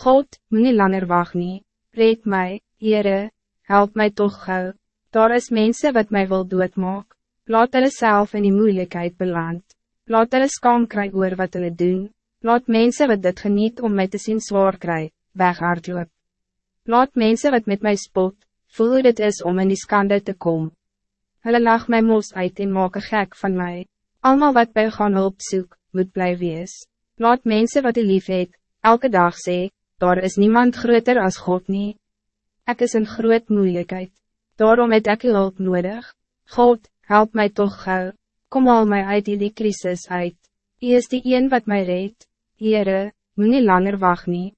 God, moet nie langer wacht nie, red mij, Heere, help mij toch gauw. Daar is mensen wat mij wil doodmaak, laat hulle self in die moeilijkheid beland. Laat hulle skam kry oor wat hulle doen, laat mensen wat dit geniet om mij te zien zwaar kry, weghardloop. Laat mensen wat met mij spot, voel hoe dit is om in die skande te komen. Hulle lag my mos uit en maak een gek van mij. Almal wat bij gaan hulp soek, moet bly wees. Laat mensen wat u lief het, elke dag sê, daar is niemand groter als God niet. Ik is een groot moeilijkheid. Daarom het ek hulp nodig. God, help mij toch gauw. Kom al mij uit die crisis uit. Hy is die een wat mij redt. Heere, moet nie langer wacht nie.